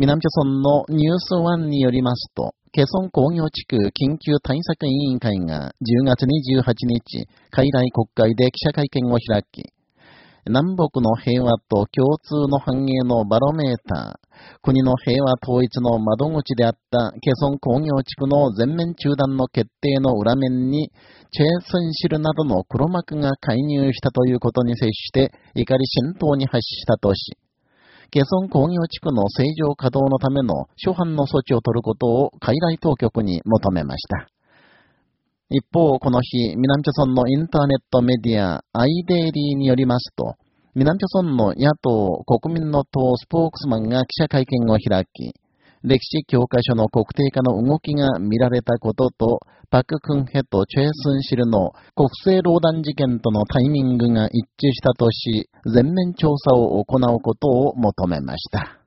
南朝村のニュースワンによりますと、ケソン工業地区緊急対策委員会が10月28日、海外国会で記者会見を開き、南北の平和と共通の繁栄のバロメーター、国の平和統一の窓口であったケソン工業地区の全面中断の決定の裏面に、チェースンシルなどの黒幕が介入したということに接して怒り浸透に発したとし、ケソン工業地区の正常稼働のための初犯の措置を取ることを海外当局に求めました。一方、この日、南朝村のインターネットメディア、アイデイリーによりますと、南朝村の野党、国民の党スポークスマンが記者会見を開き、歴史教科書の国定化の動きが見られたことと、パク・クンヘとチェスンシルの国政労団事件とのタイミングが一致したとし、全面調査を行うことを求めました。